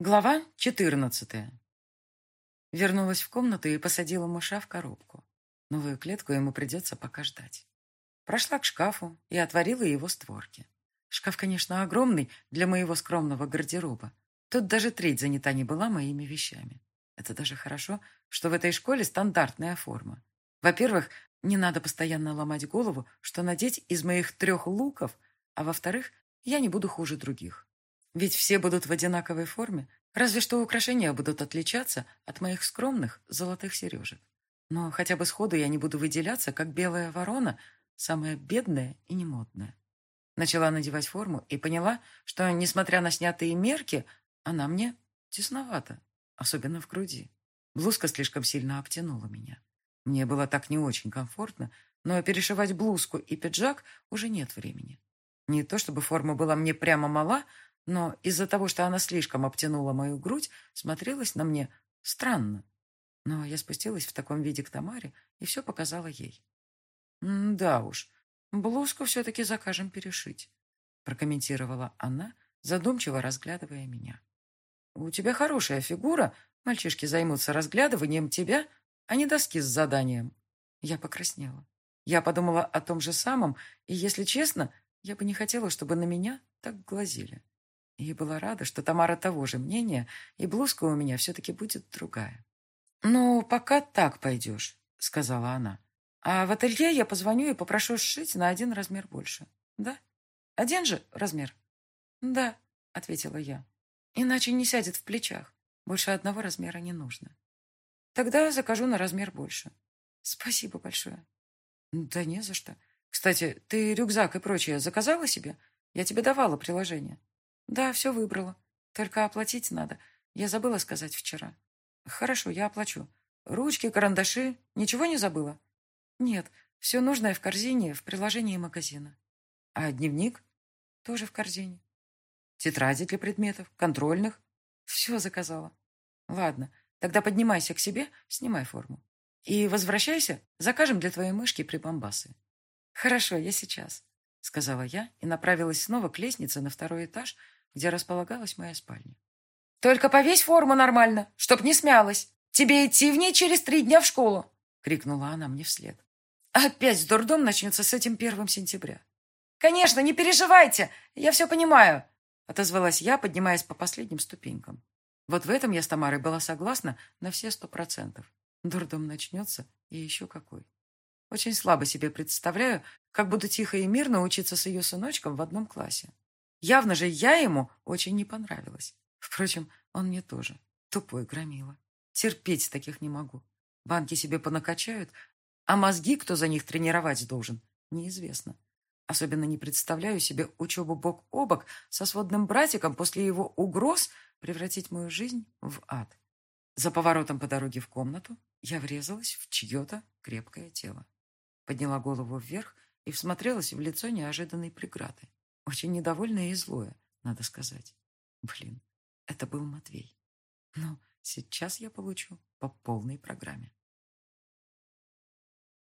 Глава 14. Вернулась в комнату и посадила мыша в коробку. Новую клетку ему придется пока ждать. Прошла к шкафу и отворила его створки. Шкаф, конечно, огромный для моего скромного гардероба. Тут даже треть занята не была моими вещами. Это даже хорошо, что в этой школе стандартная форма. Во-первых, не надо постоянно ломать голову, что надеть из моих трех луков, а во-вторых, я не буду хуже других. Ведь все будут в одинаковой форме, разве что украшения будут отличаться от моих скромных золотых сережек. Но хотя бы сходу я не буду выделяться, как белая ворона, самая бедная и немодная. Начала надевать форму и поняла, что, несмотря на снятые мерки, она мне тесновата, особенно в груди. Блузка слишком сильно обтянула меня. Мне было так не очень комфортно, но перешивать блузку и пиджак уже нет времени. Не то чтобы форма была мне прямо мала, но из-за того, что она слишком обтянула мою грудь, смотрелась на мне странно. Но я спустилась в таком виде к Тамаре и все показала ей. «Да уж, блузку все-таки закажем перешить», прокомментировала она, задумчиво разглядывая меня. «У тебя хорошая фигура, мальчишки займутся разглядыванием тебя, а не доски с заданием». Я покраснела. Я подумала о том же самом, и, если честно, я бы не хотела, чтобы на меня так глазели. И была рада, что Тамара того же мнения, и блузка у меня все-таки будет другая. «Ну, пока так пойдешь», — сказала она. «А в ателье я позвоню и попрошу сшить на один размер больше. Да? Один же размер?» «Да», — ответила я. «Иначе не сядет в плечах. Больше одного размера не нужно». «Тогда закажу на размер больше». «Спасибо большое». «Да не за что. Кстати, ты рюкзак и прочее заказала себе? Я тебе давала приложение». Да, все выбрала. Только оплатить надо. Я забыла сказать вчера. Хорошо, я оплачу. Ручки, карандаши. Ничего не забыла? Нет, все нужное в корзине в приложении магазина. А дневник? Тоже в корзине. Тетради для предметов, контрольных. Все заказала. Ладно, тогда поднимайся к себе, снимай форму. И возвращайся, закажем для твоей мышки прибамбасы. Хорошо, я сейчас, сказала я и направилась снова к лестнице на второй этаж, где располагалась моя спальня. «Только повесь форму нормально, чтоб не смялась. Тебе идти в ней через три дня в школу!» — крикнула она мне вслед. «Опять дурдом начнется с этим первым сентября». «Конечно, не переживайте, я все понимаю», — отозвалась я, поднимаясь по последним ступенькам. Вот в этом я с Тамарой была согласна на все сто процентов. Дурдом начнется, и еще какой. Очень слабо себе представляю, как буду тихо и мирно учиться с ее сыночком в одном классе. Явно же я ему очень не понравилась. Впрочем, он мне тоже. Тупой громила. Терпеть таких не могу. Банки себе понакачают, а мозги, кто за них тренировать должен, неизвестно. Особенно не представляю себе учебу бок о бок со сводным братиком после его угроз превратить мою жизнь в ад. За поворотом по дороге в комнату я врезалась в чье-то крепкое тело. Подняла голову вверх и всмотрелась в лицо неожиданной преграды. Очень недовольное и злое, надо сказать. Блин, это был Матвей. Но сейчас я получу по полной программе.